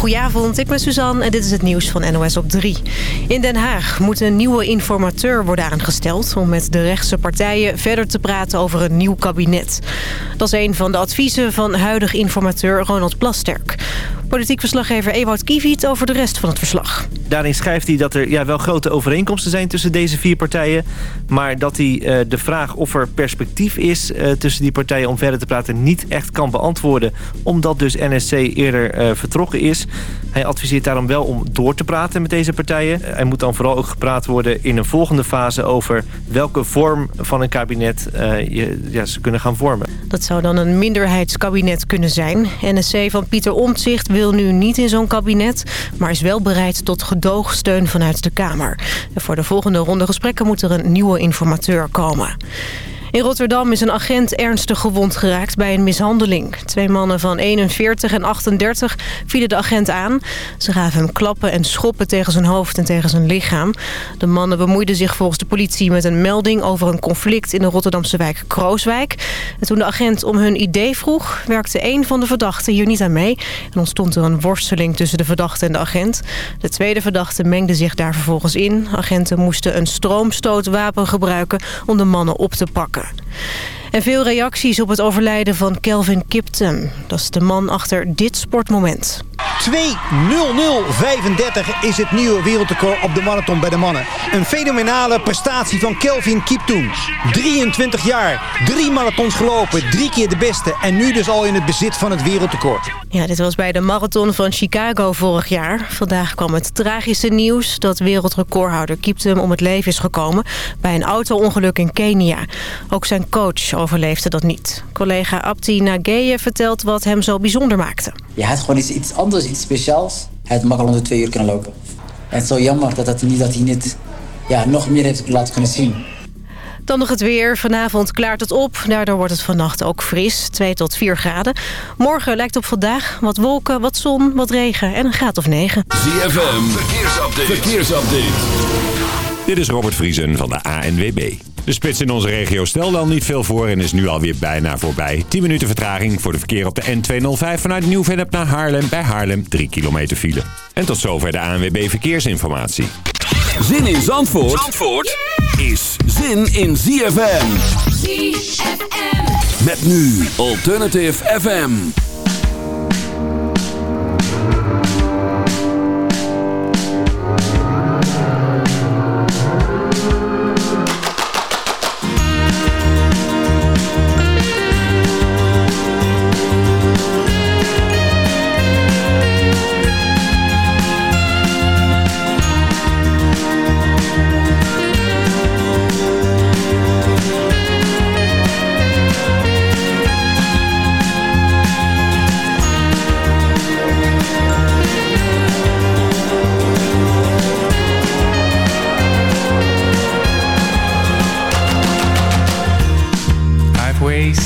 Goedenavond, ik ben Suzanne en dit is het nieuws van NOS op 3. In Den Haag moet een nieuwe informateur worden aangesteld... om met de rechtse partijen verder te praten over een nieuw kabinet. Dat is een van de adviezen van huidig informateur Ronald Plasterk. Politiek verslaggever Ewout Kiewiet over de rest van het verslag. Daarin schrijft hij dat er ja, wel grote overeenkomsten zijn tussen deze vier partijen. Maar dat hij uh, de vraag of er perspectief is uh, tussen die partijen om verder te praten niet echt kan beantwoorden. Omdat dus NSC eerder uh, vertrokken is. Hij adviseert daarom wel om door te praten met deze partijen. Er moet dan vooral ook gepraat worden in een volgende fase over welke vorm van een kabinet je, ja, ze kunnen gaan vormen. Dat zou dan een minderheidskabinet kunnen zijn. NSC van Pieter Omtzigt wil nu niet in zo'n kabinet, maar is wel bereid tot gedoogsteun vanuit de Kamer. En voor de volgende ronde gesprekken moet er een nieuwe informateur komen. In Rotterdam is een agent ernstig gewond geraakt bij een mishandeling. Twee mannen van 41 en 38 vielen de agent aan. Ze gaven hem klappen en schoppen tegen zijn hoofd en tegen zijn lichaam. De mannen bemoeiden zich volgens de politie met een melding over een conflict in de Rotterdamse wijk Krooswijk. En toen de agent om hun idee vroeg, werkte een van de verdachten hier niet aan mee. En ontstond er een worsteling tussen de verdachte en de agent. De tweede verdachte mengde zich daar vervolgens in. Agenten moesten een stroomstootwapen gebruiken om de mannen op te pakken. Yeah. En veel reacties op het overlijden van Kelvin Kiptum. Dat is de man achter dit sportmoment. 2.00.35 is het nieuwe wereldrecord op de marathon bij de mannen. Een fenomenale prestatie van Kelvin Kiptoum. 23 jaar, drie marathons gelopen, drie keer de beste... en nu dus al in het bezit van het wereldrecord. Ja, dit was bij de marathon van Chicago vorig jaar. Vandaag kwam het tragische nieuws dat wereldrecordhouder Kiptum om het leven is gekomen... bij een auto-ongeluk in Kenia. Ook zijn coach overleefde dat niet. Collega Abdi Nageye vertelt wat hem zo bijzonder maakte. Het is gewoon iets, iets anders, iets speciaals. Hij had makkelijk onder twee uur kunnen lopen. En het is zo jammer dat, dat, niet, dat hij niet ja, nog meer heeft laten kunnen zien. Dan nog het weer. Vanavond klaart het op. Daardoor wordt het vannacht ook fris. 2 tot 4 graden. Morgen lijkt op vandaag wat wolken, wat zon, wat regen en een graad of 9. ZFM, verkeersupdate. verkeersupdate. Dit is Robert Vriesen van de ANWB. De spits in onze regio stelt al niet veel voor en is nu alweer bijna voorbij. 10 minuten vertraging voor de verkeer op de N205 vanuit Nieuw-Vennep naar Haarlem. Bij Haarlem 3 kilometer file. En tot zover de ANWB Verkeersinformatie. Zin in Zandvoort, Zandvoort is zin in ZFM. ZFM. Met nu Alternative FM.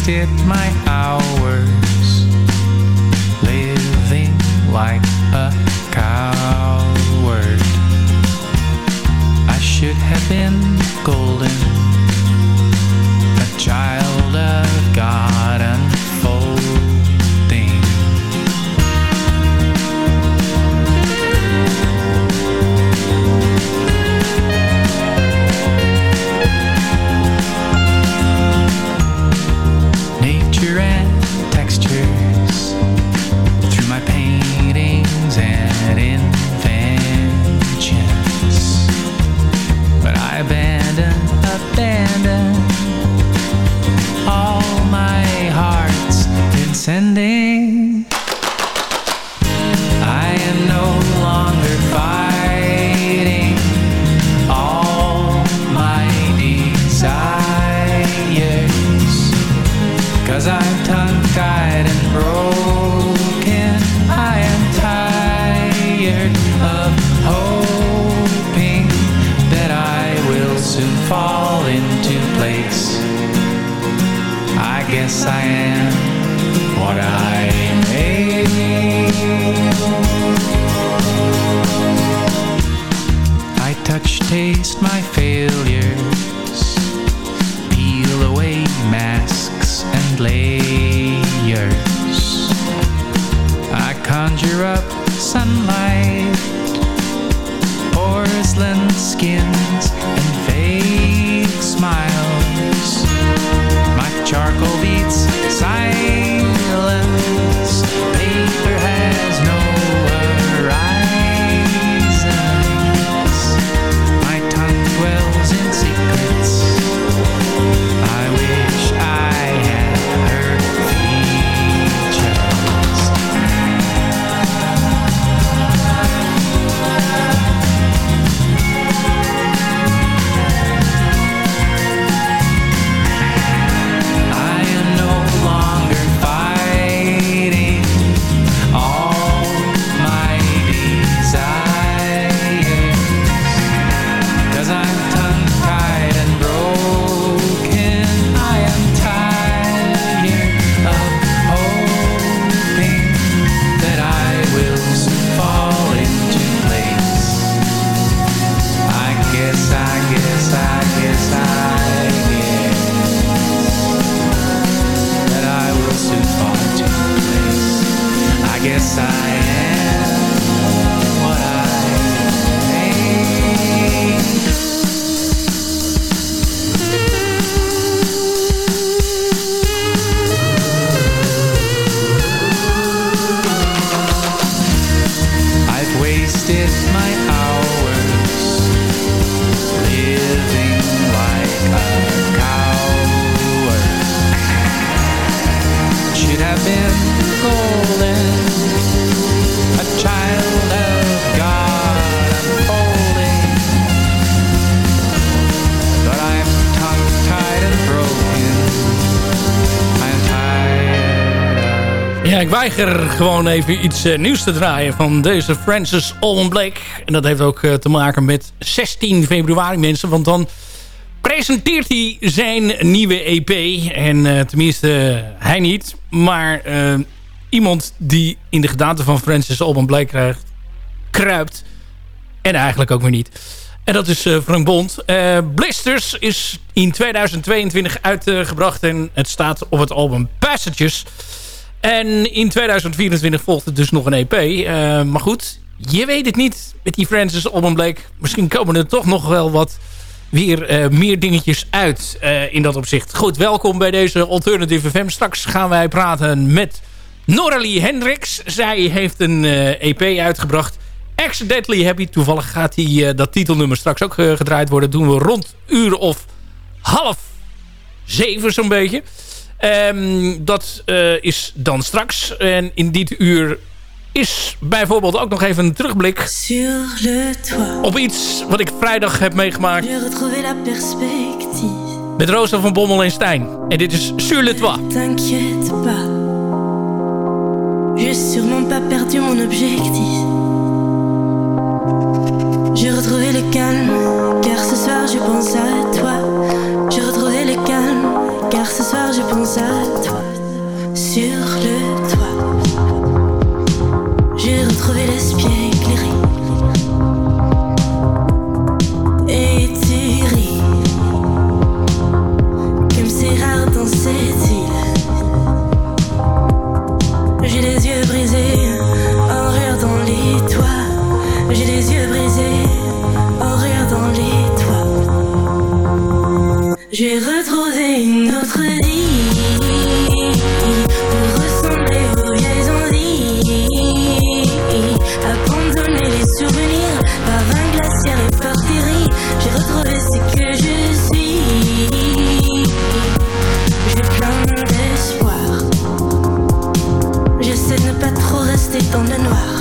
it weiger gewoon even iets eh, nieuws te draaien van deze Francis Alban Blake. En dat heeft ook eh, te maken met 16 februari mensen. Want dan presenteert hij zijn nieuwe EP. En eh, tenminste, hij niet. Maar iemand die in de gedaante van Francis Alban Blake krijgt, kruipt. En eigenlijk ook weer niet. En dat is Frank Bond. Blisters is in 2022 uitgebracht. En het staat op het album Passages. En in 2024 volgt het dus nog een EP. Eh, maar goed, je weet het niet met die Francis Alban Blake. Misschien komen er toch nog wel wat weer eh, meer dingetjes uit eh, in dat opzicht. Goed, welkom bij deze Alternative FM. Straks gaan wij praten met Noralie Hendricks. Zij heeft een EP uitgebracht. Accidentally Happy. Toevallig gaat die, dat titelnummer straks ook gedraaid worden. doen we rond uur of half zeven zo'n beetje. Ehm, dat eh, is dan straks. En in dit uur is bijvoorbeeld ook nog even een terugblik op iets wat ik vrijdag heb meegemaakt met Rosa van Bommel en Stijn. En dit is Sur le toit. T'inquiète pas, j'ai sûrement pas perdu mon objectif. J'ai retrouvé le calme, car ce soir je pense à car ce soir je pense à toi. Sur le toit, j'ai retrouvé l'espier J'ai retrouvé une autre vie pour ressembler aux vieilles envies. Abandonner les souvenirs par un glaciaire et forterie. J'ai retrouvé ce que je suis. J'ai plein d'espoir. J'essaie de ne pas trop rester dans le noir.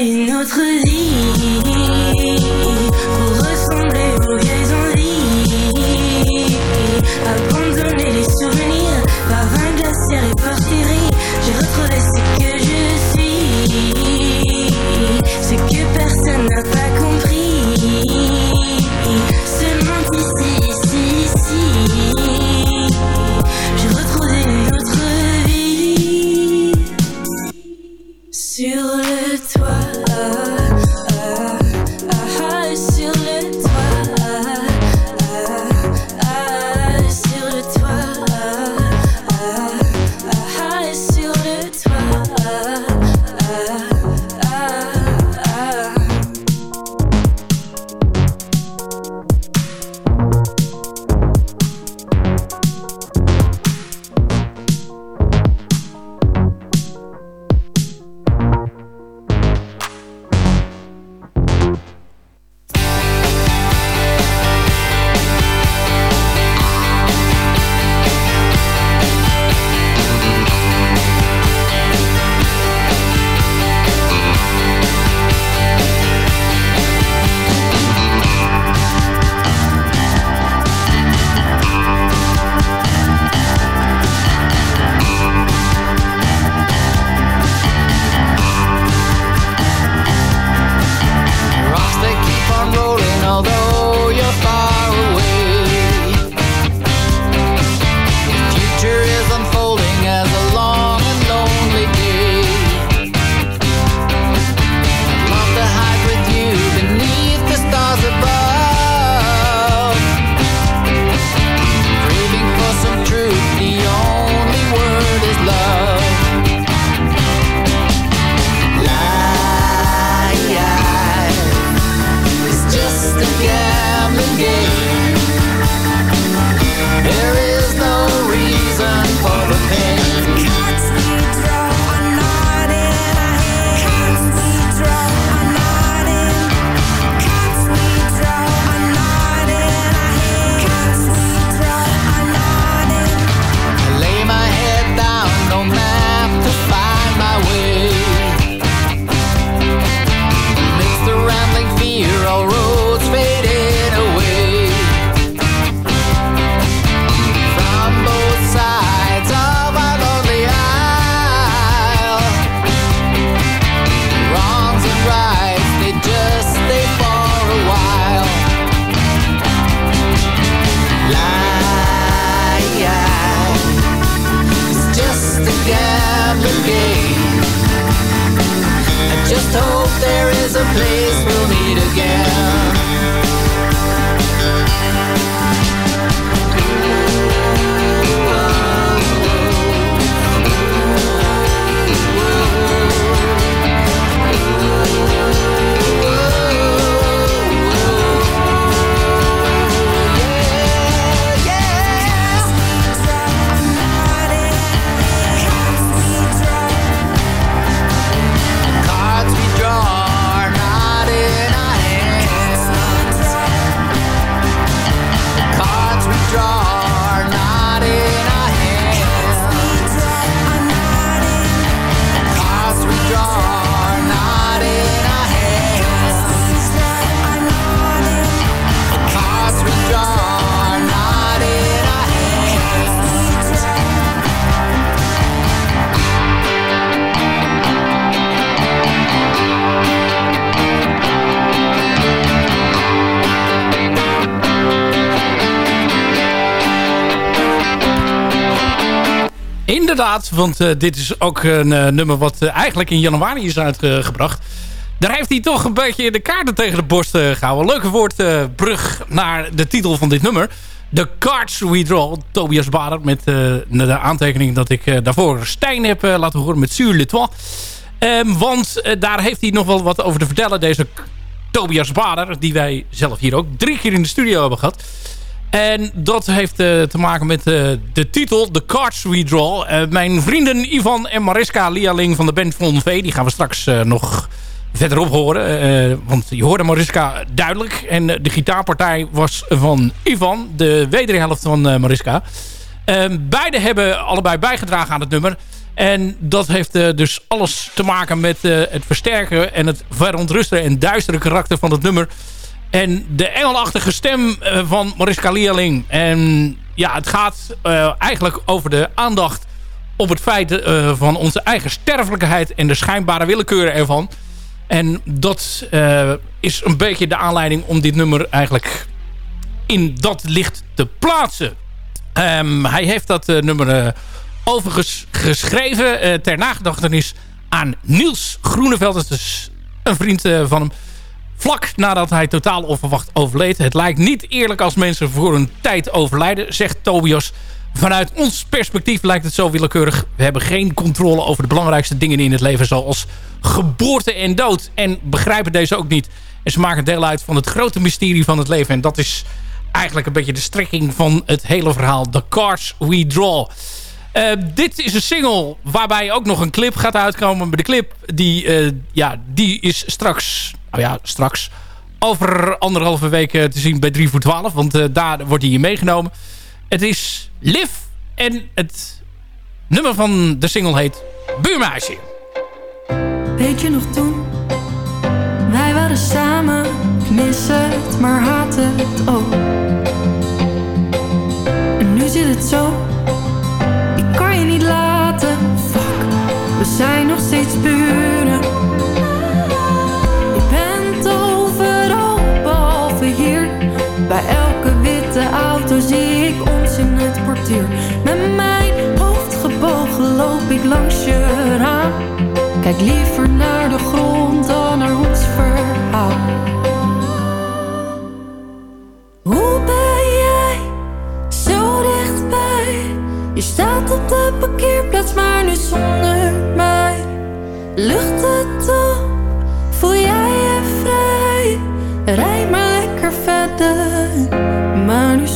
Une autre vie Want eh, dit is ook een eh, nummer wat eh, eigenlijk in januari is uitgebracht. Daar heeft hij toch een beetje de kaarten tegen de borst gehouden. Leuke woordbrug naar de titel van dit nummer. The Cards We Draw. Tobias Bader met de aantekening dat ik daarvoor Stijn heb laten horen met Sur Le Toit. Ehm, want daar heeft hij nog wel wat over te vertellen. Deze Tobias Bader, die wij zelf hier ook drie keer in de studio hebben gehad. En dat heeft uh, te maken met uh, de titel The Cards We Draw. Uh, mijn vrienden Ivan en Mariska Lialing van de band Von V... die gaan we straks nog verderop horen. want je hoorde Mariska duidelijk. En de gitaarpartij was van Ivan, de wederhelft van Mariska. beide hebben allebei bijgedragen aan het nummer. En dat heeft dus alles te maken met het versterken... en het verontrusten en duistere karakter van het nummer... En de engelachtige stem eh, van Mariska Leerling. En ja, het gaat uh, eigenlijk over de aandacht op het feit uh, van onze eigen sterfelijkheid en de schijnbare willekeur ervan. En dat is een beetje de aanleiding om dit nummer eigenlijk in dat licht te plaatsen. Um, hij heeft dat nummer overigens geschreven ter nagedachtenis aan Niels Groeneveld. Dat is een vriend van hem vlak nadat hij totaal onverwacht overleed. Het lijkt niet eerlijk als mensen voor een tijd overlijden, zegt Tobias. Vanuit ons perspectief lijkt het zo willekeurig. We hebben geen controle over de belangrijkste dingen in het leven... zoals geboorte en dood. En begrijpen deze ook niet. En ze maken deel uit van het grote mysterie van het leven. En dat is eigenlijk een beetje de strekking van het hele verhaal. The Cards We Draw. Uh, dit is een single waarbij ook nog een clip gaat uitkomen. De clip die, uh, ja, die is straks nou ja, straks over anderhalve week te zien bij 3 voor 12. Want uh, daar wordt hij meegenomen. Het is Liv en het nummer van de single heet Buurmeisje. Weet je nog toen? Wij waren samen, ik mis het, maar haat het ook. En nu zit het zo, zie ik ons in het portier. Met mijn hoofd gebogen loop ik langs je raam. Kijk liever naar de grond dan naar ons verhaal. Hoe ben jij zo dichtbij? Je staat op de parkeerplaats, maar nu zonder mij. Lucht het op, voel jij je vrij? Rij maar maar nu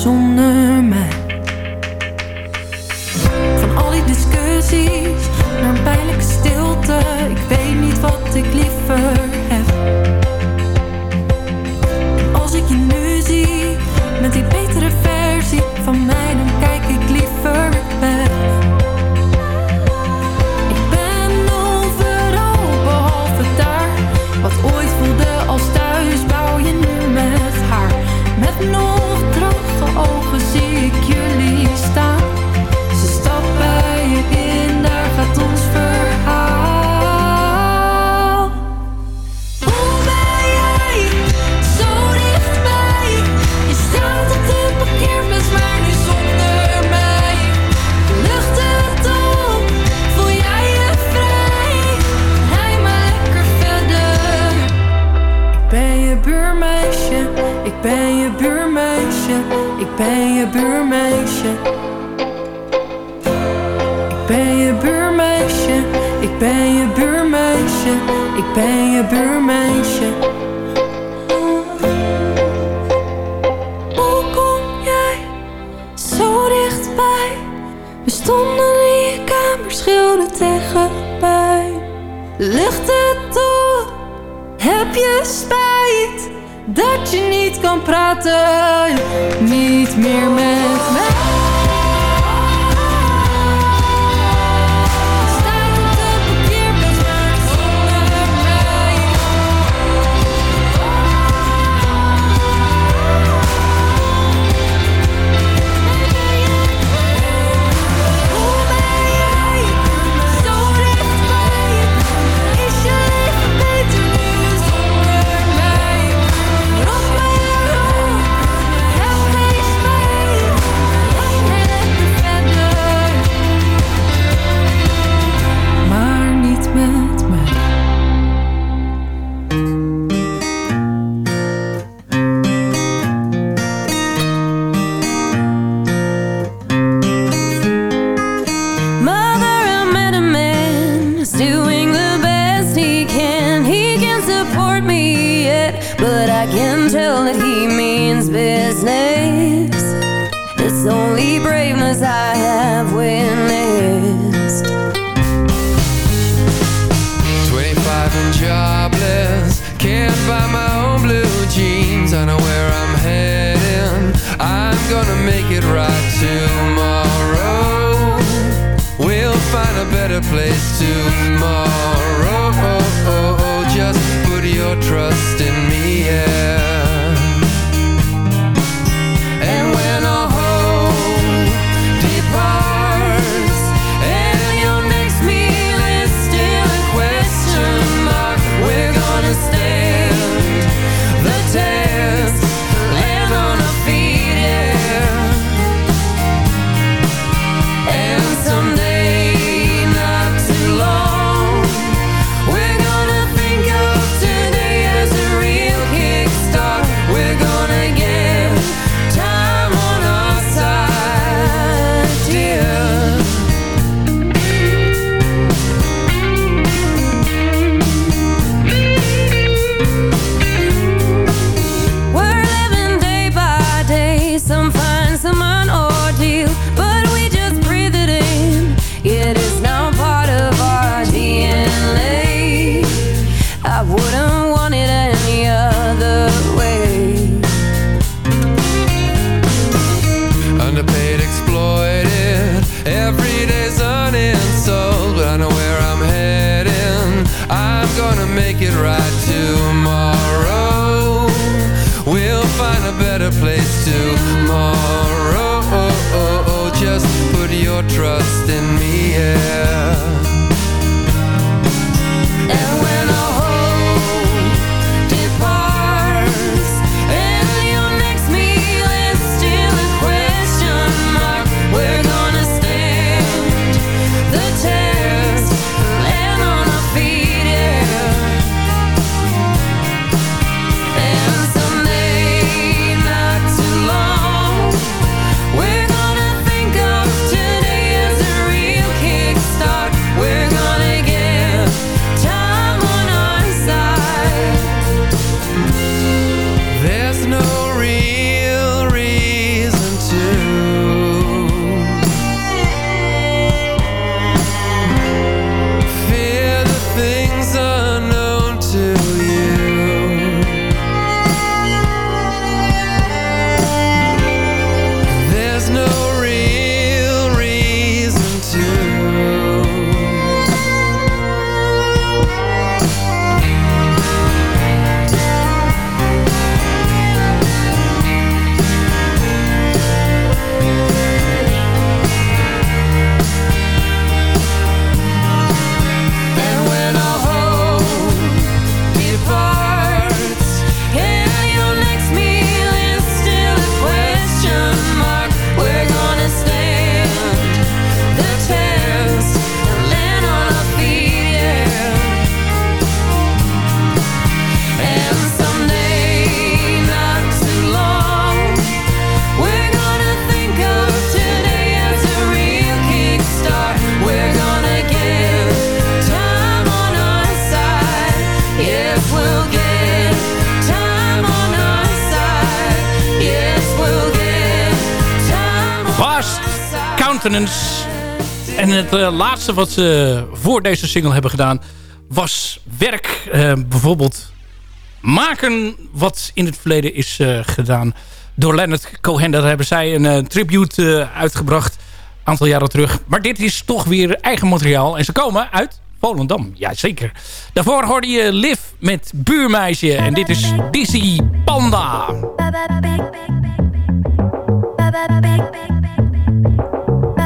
zonder mij. Van al die discussies naar pijnlijke stilte, ik weet niet wat ik liever heb. En het laatste wat ze voor deze single hebben gedaan... was werk, bijvoorbeeld maken wat in het verleden is gedaan door Leonard Cohen. Daar hebben zij een tribute uitgebracht een aantal jaren terug. Maar dit is toch weer eigen materiaal. En ze komen uit Volendam, jazeker. Daarvoor hoorde je Liv met Buurmeisje. En dit is Dizzy Panda.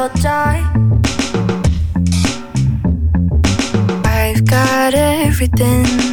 will die. I've got everything.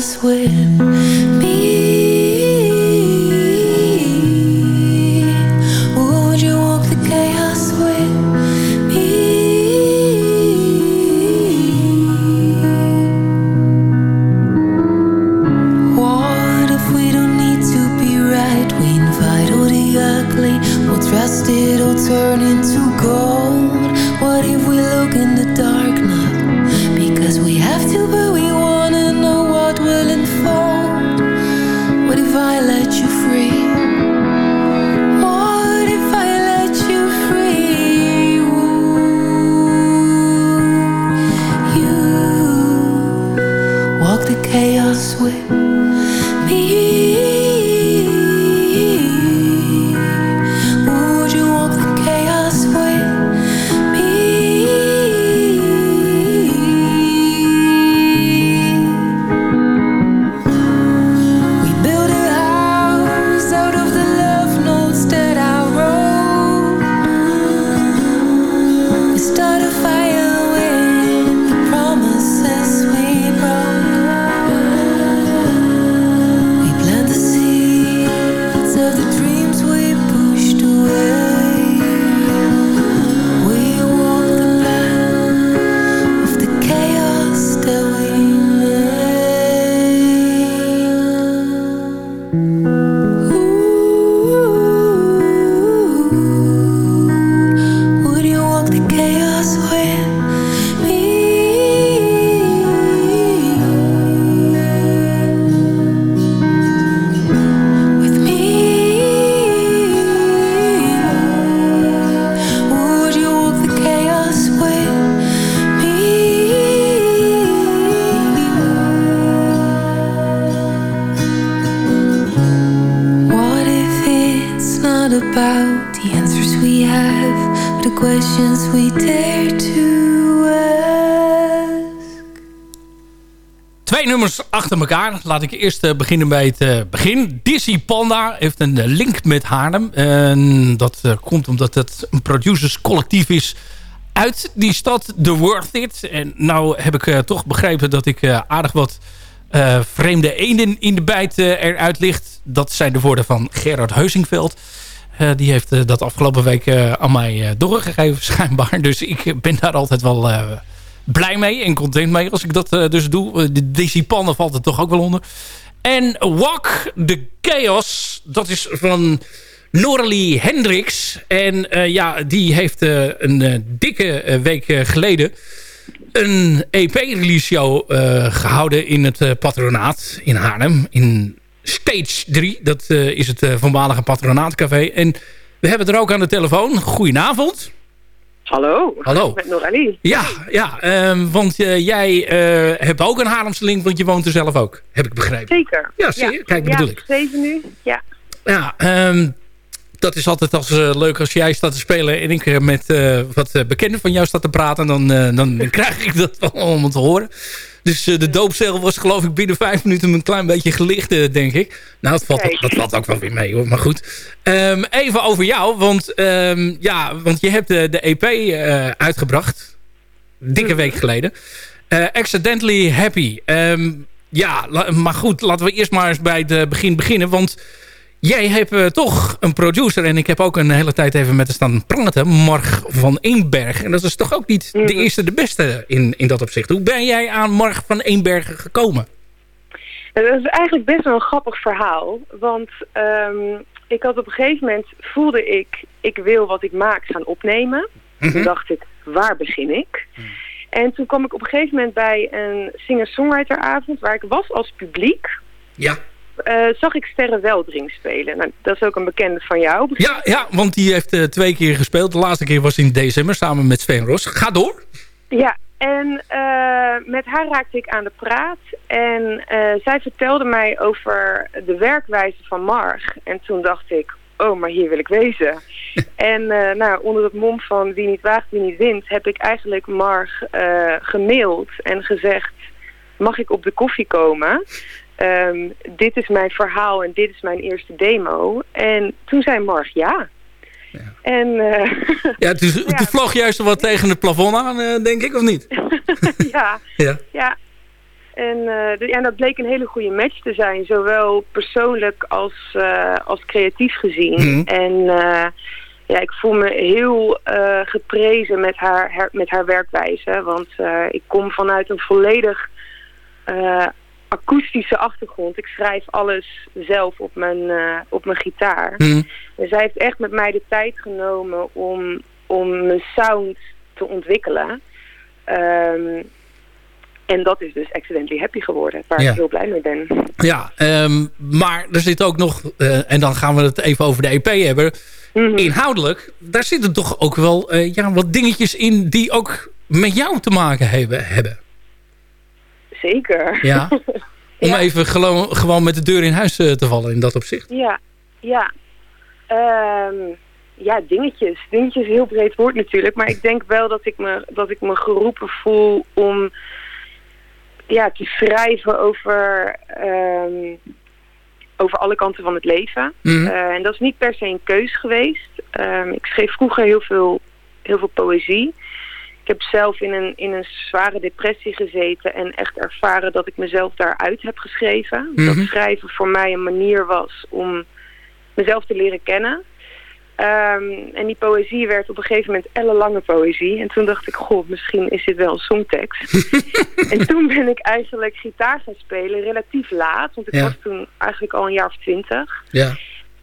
Chaos with nummers achter elkaar. Laat ik eerst eh, beginnen bij het eh, begin. Dizzy Panda heeft een eh, link met Haarlem. En dat komt omdat het een producerscollectief is uit die stad, The Worth It. En nou heb ik toch begrepen dat ik aardig wat vreemde eenden in de bijt eruit ligt. Dat zijn de woorden van Gerard Heusingveld. Die heeft dat afgelopen week aan mij doorgegeven, schijnbaar. Dus ik ben daar altijd wel blij mee en content mee als ik dat eh, dus doe. Eh, de Dizzy valt er toch ook wel onder. En Walk the Chaos, dat is van Norley Hendricks. En eh, ja, die heeft een dikke week geleden een EP-release show eh, gehouden in het patronaat in Haarlem. In Stage 3. Dat is het voormalige patronaatcafé. En we hebben er ook aan de telefoon. Goedenavond. Hallo. Hallo. Met Noralie. Ja, ja ehm, want eh, jij eh, hebt ook een Haarlemse link, want je woont er zelf ook. Heb ik begrepen. Zeker. Ja, zie je? Kijk, ja, bedoel ik. zeven nu. Ja. Ja, ehm, dat is altijd als, eh, leuk als jij staat te spelen en ik met wat bekenden van jou staat te praten. Dan, dan krijg ik dat om te horen. Dus eh, de doopcel was geloof ik binnen vijf minuten een klein beetje gelicht, eh, denk ik. Nou, dat valt, dat valt ook wel weer mee hoor, maar goed. Ehm, even over jou, want, ehm, ja, want je hebt de, de EP eh, uitgebracht. Dikke week geleden. Eh, Accidentally Happy. Ehm, ja, maar goed, laten we eerst maar eens bij het eh, begin beginnen. Want jij hebt eh, toch een producer. En ik heb ook een hele tijd even met haar staan praten. Marg van Eenberg. En dat is toch ook niet de eerste de beste in, in dat opzicht. Hoe ben jij aan Marg van Eenbergen gekomen? En Dat is eigenlijk best wel een grappig verhaal. Want ehm, ik had op een gegeven moment voelde ik, ik wil wat ik maak gaan opnemen. Toen dacht ik, waar begin ik? En toen kwam ik op een gegeven moment bij een singer-songwriteravond waar ik was als publiek. Ja. Eh, zag ik Sterre Weldring spelen. Nou, dat is ook een bekende van jou. Ja, ja want die heeft eh, twee keer gespeeld. De laatste keer was in december samen met Sven Ros. Ga door. Ja, en eh, met haar raakte ik aan de praat. En zij vertelde mij over de werkwijze van Marg. En toen dacht ik, oh, maar hier wil ik wezen. en nou, onder het mom van wie niet waagt, wie niet wint... heb ik eigenlijk Marg gemaild en gezegd... mag ik op de koffie komen? Ehm, dit is mijn verhaal en dit is mijn eerste demo. En toen zei Marg ja. En eh, Ja, toen vloog juist wat tegen het plafond aan, eh, denk ik, of niet? ja, Ja. Ja, en, eh, ja, en dat bleek een hele goede match te zijn. Zowel persoonlijk als, eh, als creatief gezien. Mhm. En eh, ja, ik voel me heel eh, geprezen met haar, her- met haar werkwijze. Want eh, ik kom vanuit een volledig eh, akoestische achtergrond. Ik schrijf alles zelf op mijn, eh, op mijn gitaar. Mhm. En zij heeft echt met mij de tijd genomen om, om mijn sound te ontwikkelen. Ehm, en dat is dus Accidentally Happy geworden, waar Ja. ik heel blij mee ben. Ja, ehm, maar er zit ook nog, eh, en dan gaan we het even over de EP hebben. Mhm. Inhoudelijk, daar zitten toch ook wel eh, ja, wat dingetjes in die ook met jou te maken hebben. hebben. Zeker. Ja. Om even gewoon, met de deur in huis eh, te vallen in dat opzicht. Ja, ja. Ehm, ja, dingetjes. Dingetjes is een heel breed woord natuurlijk. Maar ik denk wel dat ik me, dat ik me geroepen voel om ja, te schrijven over, ehm, over alle kanten van het leven. Mhm. Eh, en dat is niet per se een keus geweest. Ehm, ik schreef vroeger heel veel, heel veel poëzie. Ik heb zelf in een, in een zware depressie gezeten en echt ervaren dat ik mezelf daaruit heb geschreven. Mhm. Dat schrijven voor mij een manier was om mezelf te leren kennen. Ehm, en die poëzie werd op een gegeven moment ellenlange poëzie. En toen dacht ik, goh, misschien is dit wel een songtekst. en toen ben ik eigenlijk gitaar gaan spelen, relatief laat. Want ik Ja. was toen eigenlijk al een jaar of twintig. Ja.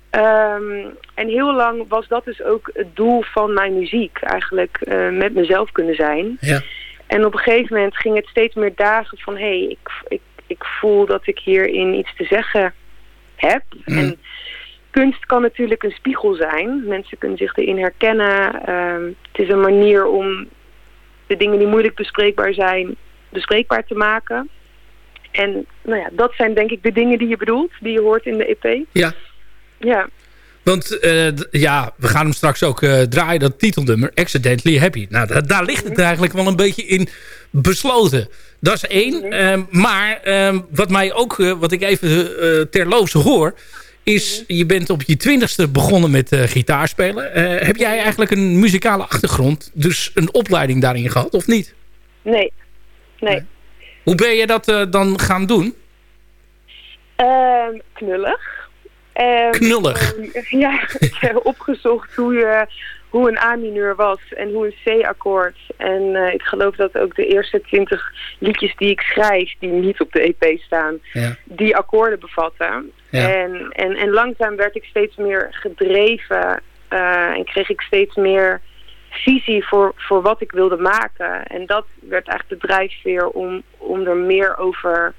Ehm, en heel lang was dat dus ook het doel van mijn muziek. Eigenlijk eh, met mezelf kunnen zijn. Ja. En op een gegeven moment ging het steeds meer dagen van... hé, hey, ik, ik, ik voel dat ik hierin iets te zeggen heb. En kunst kan natuurlijk een spiegel zijn. Mensen kunnen zich erin herkennen. Ehm, het is een manier om de dingen die moeilijk bespreekbaar zijn... bespreekbaar te maken. En nou ja, dat zijn denk ik de dingen die je bedoelt. Die je hoort in de EP. Ja. Ja. Want eh, ja, we gaan hem straks ook eh, draaien, dat titelnummer, Accidentally Happy. Nou, da- daar ligt het eigenlijk wel een beetje in besloten. Dat is één. Ehm, maar ehm, wat mij ook, eh, wat ik even terloops hoor... is je bent op je twintigste begonnen met gitaarspelen. Heb jij eigenlijk een muzikale achtergrond, dus een opleiding daarin gehad, of niet? Nee. Nee. Hoe ben je dat dan gaan doen? Ehm, knullig. Ehm, Knullig? ja, ik heb opgezocht hoe, je, hoe een A-mineur was en hoe een C-akkoord. En eh, ik geloof dat ook de eerste twintig liedjes die ik schrijf, die niet op de EP staan, Ja. die akkoorden bevatten. Ja. En, en, en langzaam werd ik steeds meer gedreven eh, en kreeg ik steeds meer visie voor, voor wat ik wilde maken. En dat werd eigenlijk de drijfveer om, om er meer over,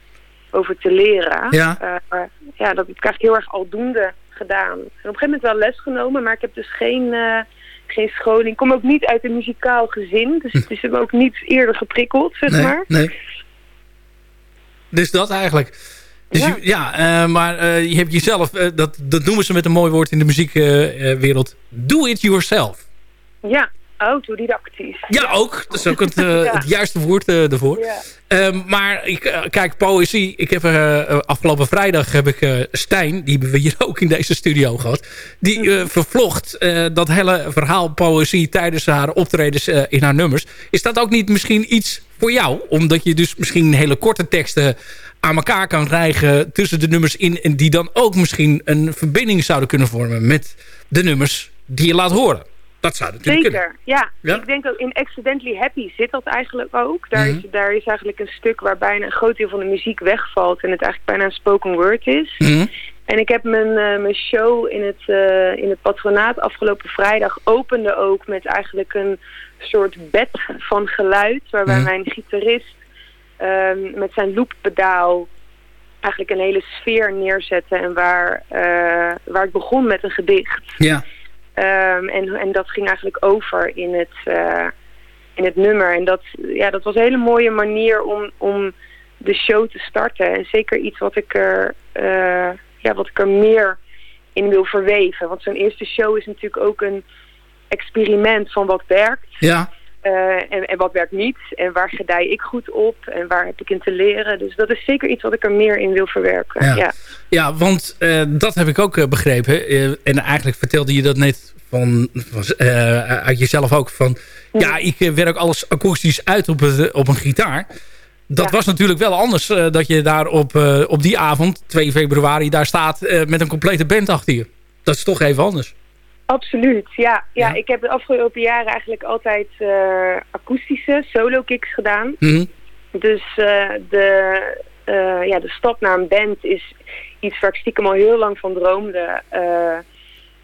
over te leren. Ja. Eh, ja, dat heb ik eigenlijk heel erg aldoende gedaan. En op een gegeven moment wel les genomen, maar ik heb dus geen, eh, geen scholing. Ik kom ook niet uit een muzikaal gezin, dus het is hem ook niet eerder geprikkeld, zeg Nee, maar. nee. Dus dat eigenlijk. Dus Ja. ja, ja eh, maar je hebt jezelf, dat, dat noemen ze met een mooi woord in de muziekwereld, do it yourself. Ja, autodidactisch. Ja, ook. Dat is ook het, Ja. het juiste woord eh, ervoor. Ja. Ehm, maar ik, eh, kijk, poëzie. Ik heb afgelopen vrijdag heb ik Stijn, die hebben we hier ook in deze studio gehad. Die eh, vervlocht dat hele verhaal poëzie tijdens haar optredens in haar nummers. Is dat ook niet misschien iets voor jou? Omdat je dus misschien hele korte teksten aan elkaar kan rijgen tussen de nummers in. En die dan ook misschien een verbinding zouden kunnen vormen met de nummers die je laat horen. Dat zou natuurlijk kunnen. Zeker, ja. Ja? Ik denk ook in Accidentally Happy zit dat eigenlijk ook. Daar, Mhm. is, daar is eigenlijk een stuk waar bijna een groot deel van de muziek wegvalt en het eigenlijk bijna een spoken word is. Mhm. En ik heb mijn, eh, mijn show in het, eh, in het patronaat afgelopen vrijdag opende ook met eigenlijk een soort bed van geluid. Waarbij Mhm. mijn gitarist ehm, met zijn looppedaal eigenlijk een hele sfeer neerzette. En waar, eh, waar ik begon met een gedicht. Ja. Ehm, en, en dat ging eigenlijk over in het, eh, in het nummer. En dat, ja, dat was een hele mooie manier om, om de show te starten. En zeker iets wat ik er, eh, ja, wat ik er meer in wil verweven. Want zo'n eerste show is natuurlijk ook een experiment van wat werkt. Ja. eh, en, en wat werkt niet. En waar gedij ik goed op. En waar heb ik in te leren. Dus dat is zeker iets wat ik er meer in wil verwerken. Ja. Ja. Ja, want eh, dat heb ik ook eh, begrepen. Eh, en eigenlijk vertelde je dat net van, van, uit jezelf ook. Van, ja, ik werk alles akoestisch uit op, het, op een gitaar. Dat was natuurlijk wel anders dat je daar op, op die avond, 2 februari, daar staat met een complete band achter je. Dat is toch even anders. Absoluut, ja. ja. Ik heb de afgelopen jaren eigenlijk altijd akoestische solo kicks gedaan. Mhm. Dus de, ja, de stap naar een band is iets waar ik stiekem al heel lang van droomde. Eh,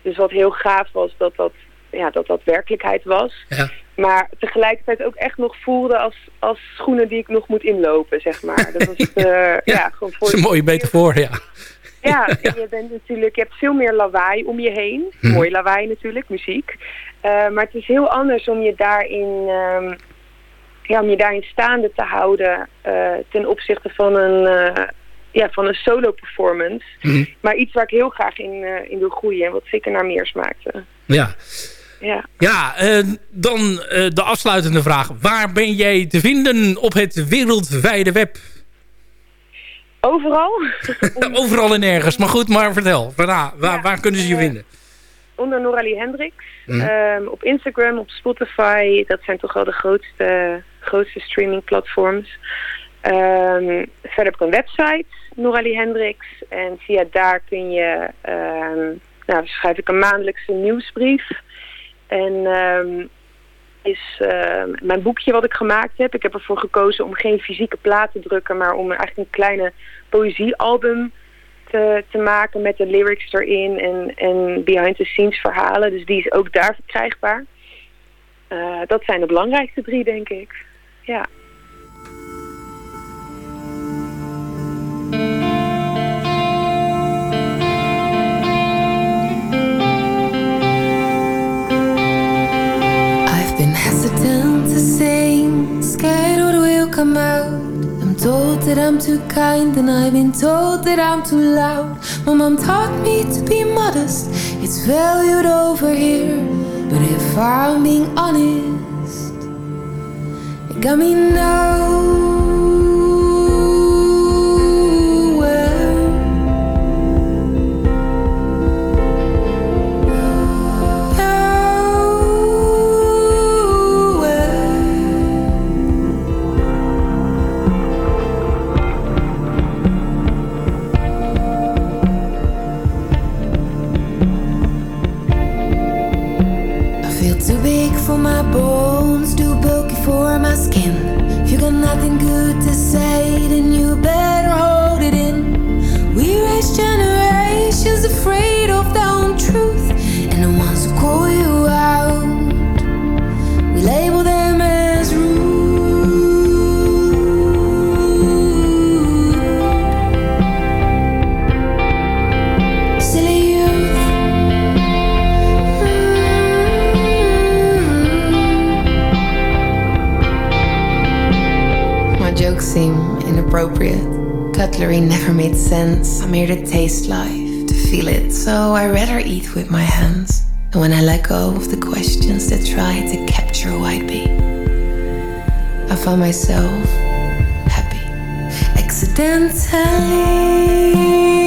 dus wat heel gaaf was dat dat, ja, dat, dat werkelijkheid was. Ja. Maar tegelijkertijd ook echt nog voelde als, als schoenen die ik nog moet inlopen, zeg maar. Dat was, eh, ja. gewoon voor Dat is een mooie metafoor, ja. ja, en je bent natuurlijk, je hebt veel meer lawaai om je heen. Mhm. Mooi lawaai natuurlijk, muziek. Eh, maar het is heel anders om je daarin, ehm, ja, om je daarin staande te houden ten opzichte van een, ja, van een solo performance. Mhm. Maar iets waar ik heel graag in, eh, in wil groeien en wat zeker naar meer smaakte. Ja, Ja. ja eh, dan eh, de afsluitende vraag. Waar ben jij te vinden op het wereldwijde web? Overal? Overal en nergens. Maar goed, maar vertel. Waar, waar, waar kunnen ze je vinden? Onder Noralie Hendricks. Mhm. Ehm, op Instagram, op Spotify. Dat zijn toch wel de grootste, grootste streamingplatforms. Ehm, verder heb ik een website, Noralie Hendricks. En via daar kun je... ehm, nou, schrijf ik een maandelijkse nieuwsbrief. En ehm, is mijn boekje wat ik gemaakt heb. Ik heb ervoor gekozen om geen fysieke plaat te drukken... maar om eigenlijk een kleine poëziealbum te, te maken met de lyrics erin en, en behind-the-scenes verhalen. Dus die is ook daar verkrijgbaar. Eh, dat zijn de belangrijkste drie, denk ik. Ja. Come out. I'm told that I'm too kind, and I've been told that I'm too loud. My mom taught me to be modest, it's valued over here. But if I'm being honest, it got me nowhere. My bones, too bulky for my skin. If you got nothing good to say, then you better hold it in. We raise generations afraid of their own truth, and the ones who call you seem inappropriate. Cutlery never made sense. I'm here to taste life, to feel it, so I rather eat with my hands. And when I let go of the questions that try to capture who I'd be, I find myself happy. Accidentally.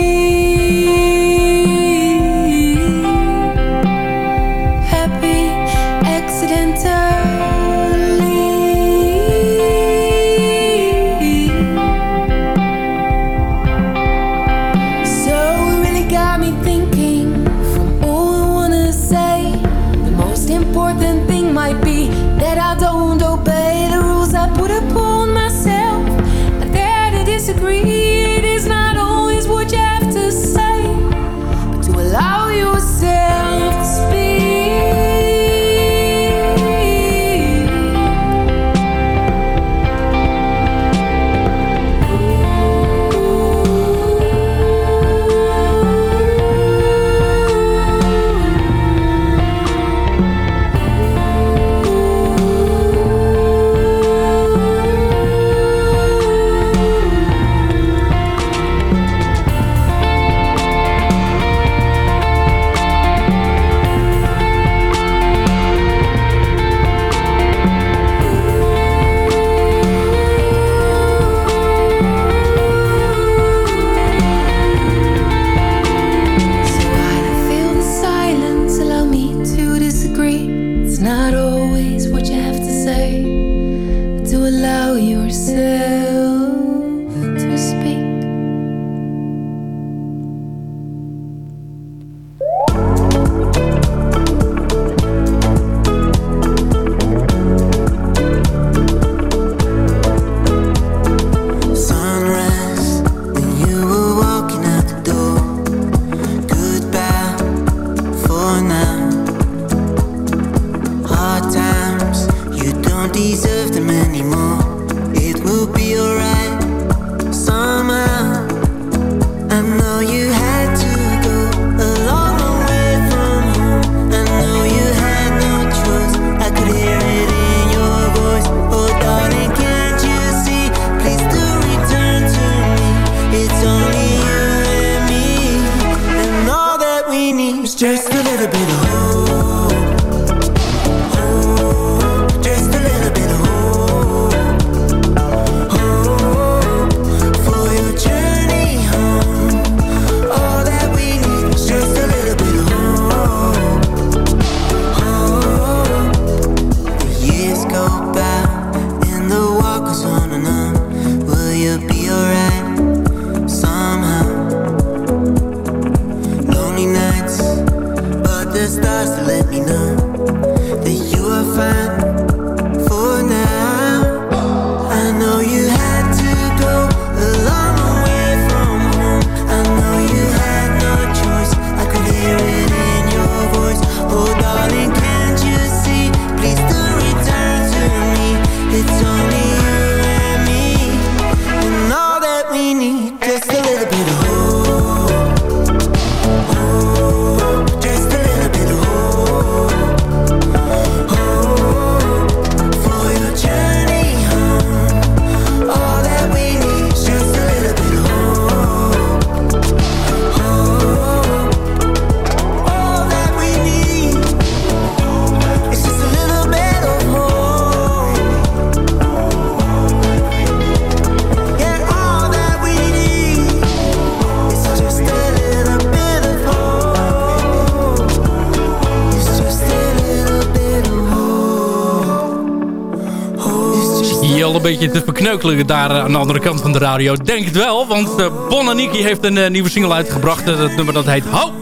Verkneukelen daar eh, aan de andere kant van de radio? Denk het wel, want uh, Bon Aniki heeft een eh, nieuwe single uitgebracht. Uh, dat nummer dat heet Hoop.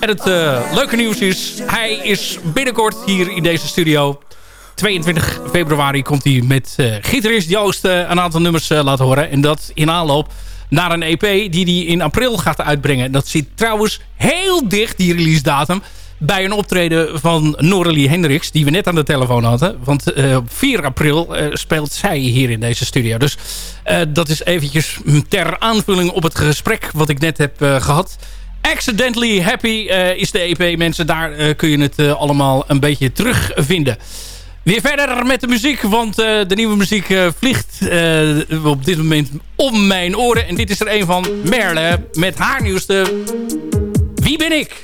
En het eh, leuke nieuws is, hij is binnenkort hier in deze studio. 22 februari komt hij met eh, gitarist Joost eh, een aantal nummers eh, laten horen. En dat in aanloop naar een EP die hij in april gaat uitbrengen. Dat zit trouwens heel dicht, die release datum bij een optreden van Noralie Hendricks... die we net aan de telefoon hadden. Want eh, op 4 april eh, speelt zij hier in deze studio. Dus eh, dat is eventjes ter aanvulling op het gesprek... wat ik net heb gehad. Accidentally Happy is de EP, mensen. Daar kun je het allemaal een beetje terugvinden. Weer verder met de muziek, want de nieuwe muziek vliegt op dit moment om mijn oren. En dit is er een van Merle met haar nieuwste Wie ben ik?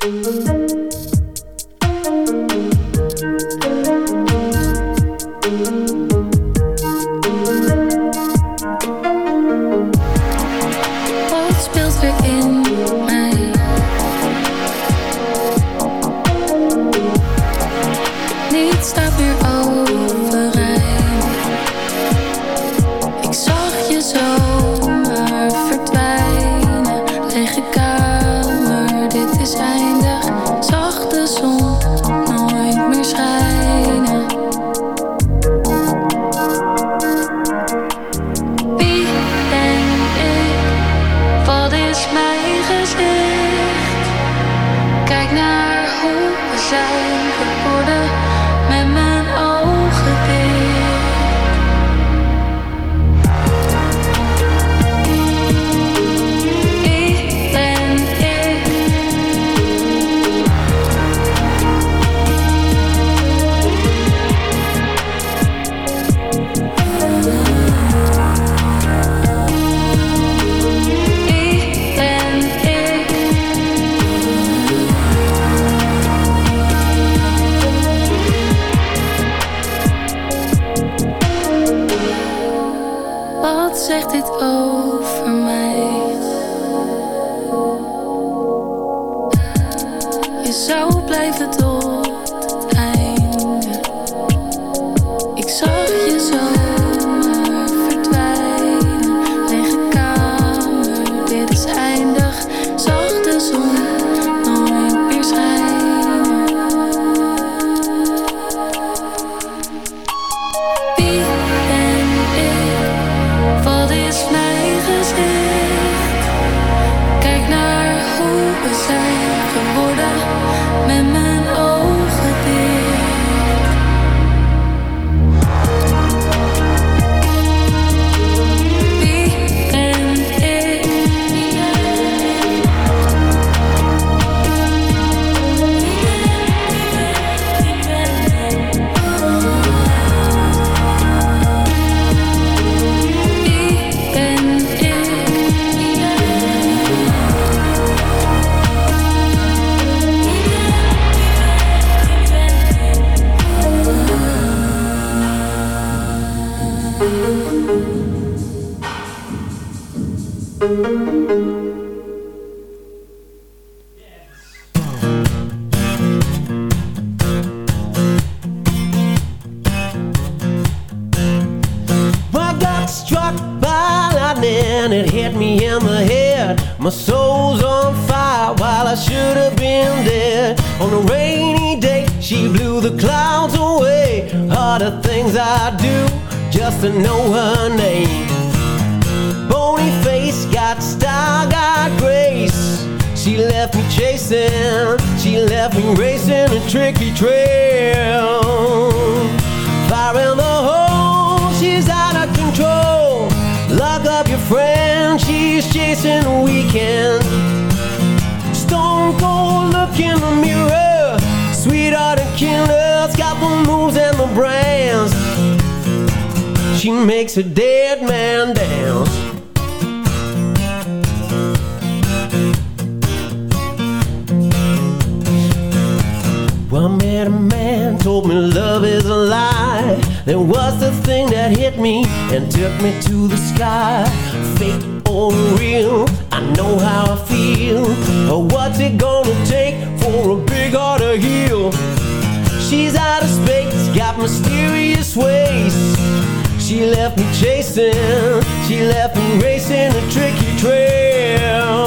She left me racing a tricky trail.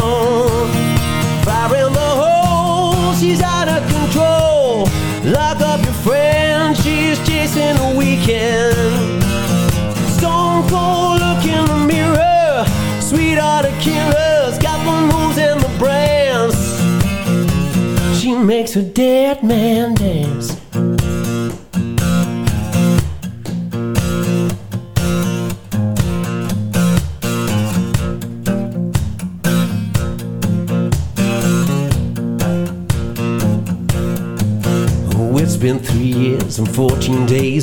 Fire in the hole, she's out of control. Lock up your friend, she's chasing the weekend. Stone cold look in the mirror Sweetheart of killers, got the moves and the brands. She makes a dead man dance.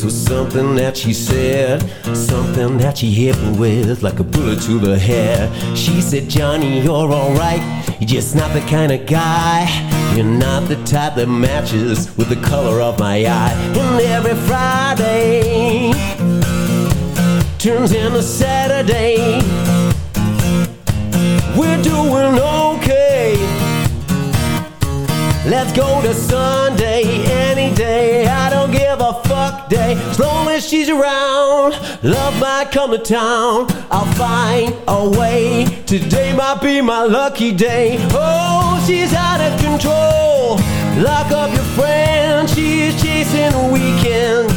14 was something that she said. Something that she hit me with like a bullet to the head. She said, Johnny, you're alright. You're just not the kind of guy. You're not the type that matches with the color of my eye. And every Friday turns into Saturday. We're doing okay. Let's go to Sunday any day. A fuck day. As long as she's around, love might come to town. I'll find a way. Today might be my lucky day. Oh, she's out of control. Lock up your friend. She's chasing a weekend.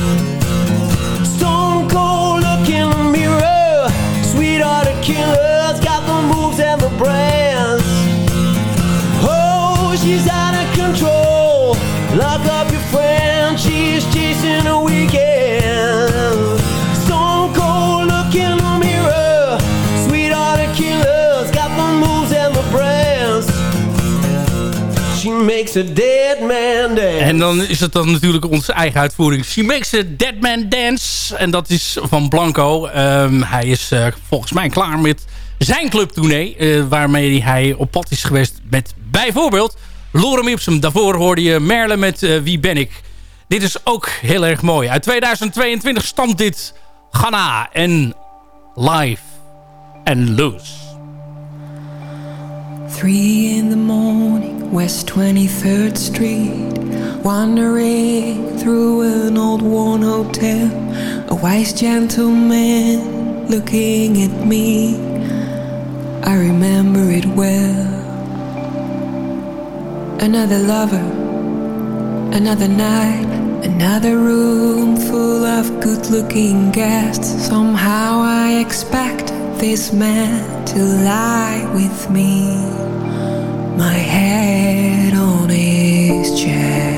Stone cold look in the mirror. Sweethearted killers got the moves and the brands. Oh, she's out of control. Lock up your friend, makes a dead man dance. En dan is het dan natuurlijk onze eigen uitvoering. She makes a dead man dance. En dat is van Blanco. Ehm, hij is eh, volgens mij klaar met zijn clubtournee. eh, waarmee hij op pad is geweest met bijvoorbeeld Lorem Ipsum. Daarvoor hoorde je Merle met eh, Wie ben ik. Dit is ook heel erg mooi. Uit 2022 stamt dit Ghana en Live and Loose. Three in the morning, West 23rd Street. Wandering through an old worn hotel. A wise gentleman looking at me. I remember it well. Another lover, another night, another room full of good looking guests. Somehow I expect this man to lie with me. My head on his chest.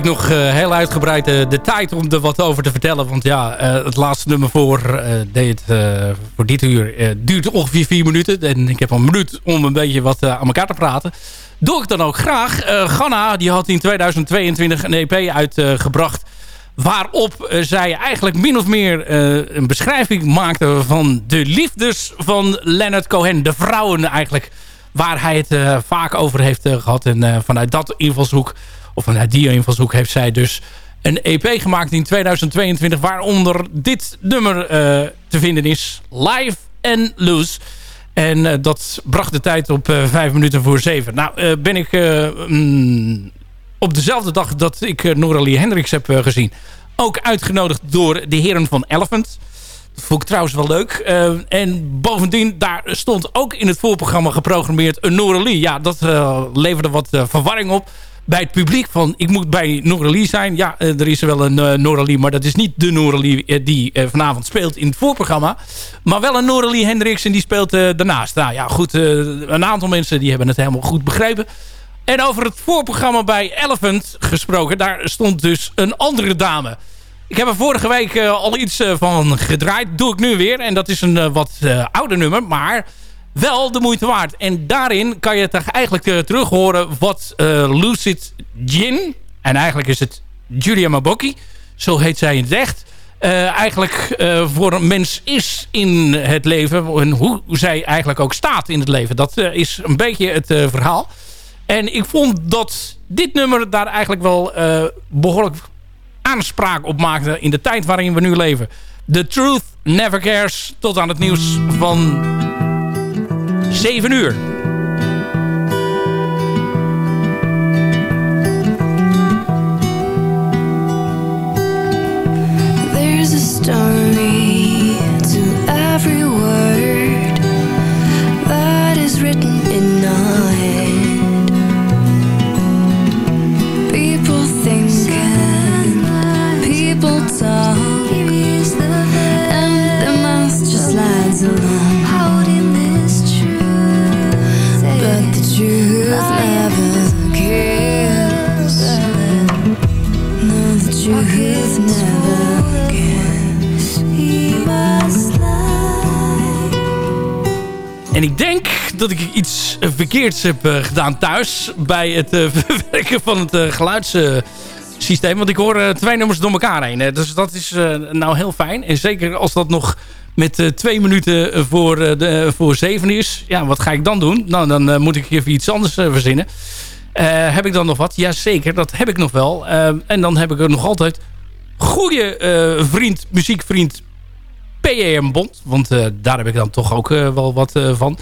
Ik nog eh, heel uitgebreid eh, de tijd om er wat over te vertellen. Want ja, eh, het laatste nummer voor, deed, voor dit uur duurt ongeveer vier minuten. En ik heb een minuut om een beetje wat aan elkaar te praten. Doe ik dan ook graag. Ghana die had in 2022 een EP uitgebracht. Waarop zij eigenlijk min of meer een beschrijving maakte van de liefdes van Leonard Cohen. De vrouwen eigenlijk, waar hij het vaak over heeft eh, gehad. En vanuit dat invalshoek, of vanuit die invalshoek, heeft zij dus een EP gemaakt in 2022. Waaronder dit nummer eh, te vinden is. Live and Loose. En eh, dat bracht de tijd op eh, vijf minuten voor zeven. Nou ben ik mm, op dezelfde dag dat ik Noralie Hendricks heb gezien... ook uitgenodigd door de heren van Elephant. Dat vond ik trouwens wel leuk. En bovendien, daar stond ook in het voorprogramma geprogrammeerd een Noralie. Ja, dat leverde wat verwarring op bij het publiek. Van, ik moet bij Noralie zijn. Ja, eh, er is wel een uh, Noralie, maar dat is niet de Noralie eh, die vanavond speelt in het voorprogramma. Maar wel een Noralie Hendricks en die speelt daarnaast. Nou ja, goed, een aantal mensen die hebben het helemaal goed begrepen. En over het voorprogramma bij Elephant gesproken, daar stond dus een andere dame. Ik heb er vorige week al iets van gedraaid. Doe ik nu weer. En dat is een wat ouder nummer. Maar wel de moeite waard. En daarin kan je toch eigenlijk eh, terug horen wat eh, Lucid Gin... en eigenlijk is het Julia Mabocchi... zo heet zij in het echt... eh, eigenlijk voor een mens is in het leven... en hoe zij eigenlijk ook staat in het leven. Dat is een beetje het verhaal. En ik vond dat dit nummer daar eigenlijk wel eh, behoorlijk aanspraak op maakte... in de tijd waarin we nu leven. The Truth Never Cares. Tot aan het nieuws van 7 uur. There's a story to every word that is written in our verkeerds heb eh, gedaan thuis... bij het eh, verwerken van het eh, geluidssysteem. Want ik hoor twee nummers door elkaar heen. Dus dat is nou heel fijn. En zeker als dat nog met twee minuten voor, de, voor zeven is. Ja, wat ga ik dan doen? Nou, dan moet ik even iets anders verzinnen. Heb ik dan nog wat? Jazeker, dat heb ik nog wel. En dan heb ik er nog altijd goede vriend, muziekvriend PEM Bond. Want daar heb ik dan toch ook wel wat van.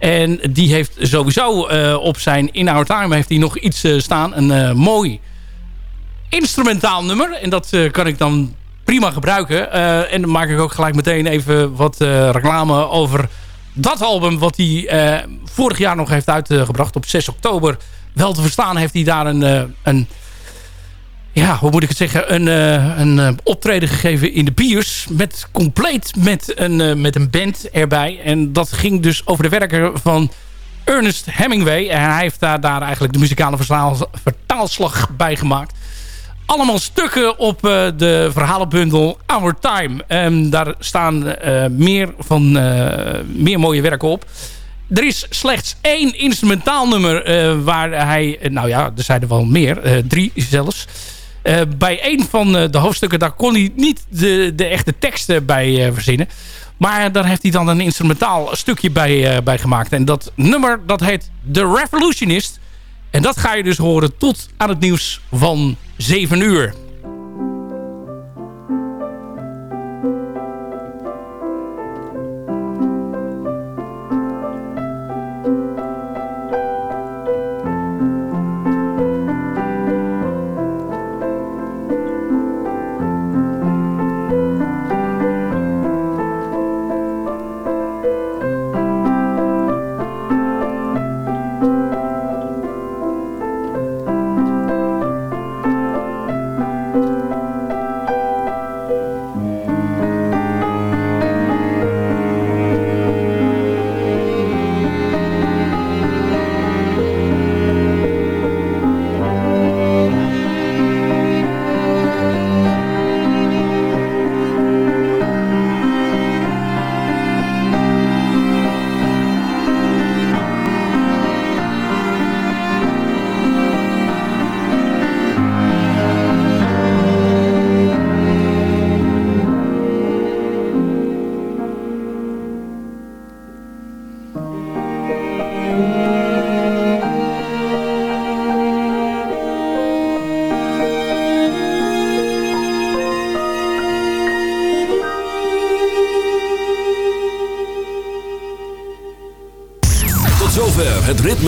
En die heeft sowieso eh, op zijn In Our Time heeft hij nog iets eh, staan. Een eh, mooi instrumentaal nummer. En dat kan ik dan prima gebruiken. En dan maak ik ook gelijk meteen even wat reclame over dat album. Wat hij vorig jaar nog heeft uitgebracht. Op 6 oktober wel te verstaan heeft hij daar een... een ja, hoe moet ik het zeggen, een, eh, een eh, optreden gegeven in de Biers. Met, compleet met een, eh, met een band erbij. En dat ging dus over de werker van Ernest Hemingway. En hij heeft daar, daar eigenlijk de muzikale vertaal- vertaalslag bij gemaakt. Allemaal stukken op de verhalenbundel Our Time. Daar staan meer, van, meer mooie werken op. Er is slechts één instrumentaal nummer waar hij... nou ja, er zijn er wel meer. drie zelfs. Eh, bij een van eh, de hoofdstukken, daar kon hij niet de, de echte teksten bij eh, verzinnen. Maar daar heeft hij dan een instrumentaal stukje bij, eh, bij gemaakt. En dat nummer, dat heet The Revolutionist. En dat ga je dus horen tot aan het nieuws van 7 uur.